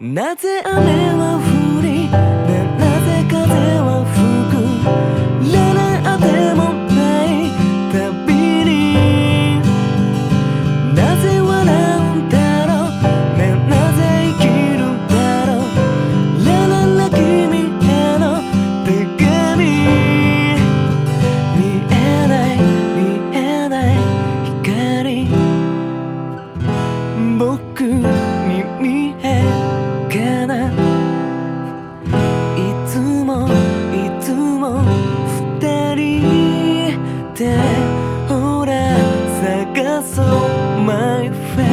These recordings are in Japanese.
なぜ雨は降り探そう My friend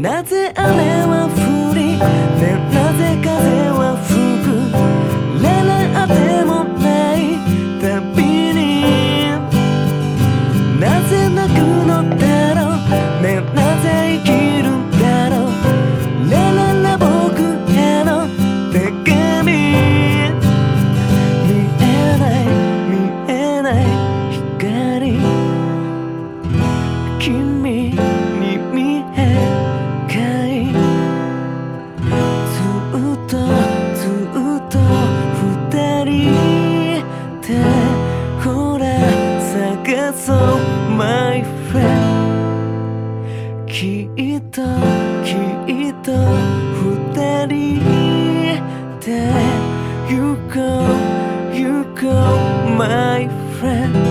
なぜあれは探そう My friend きっときっと二人で。行こう行こう My friend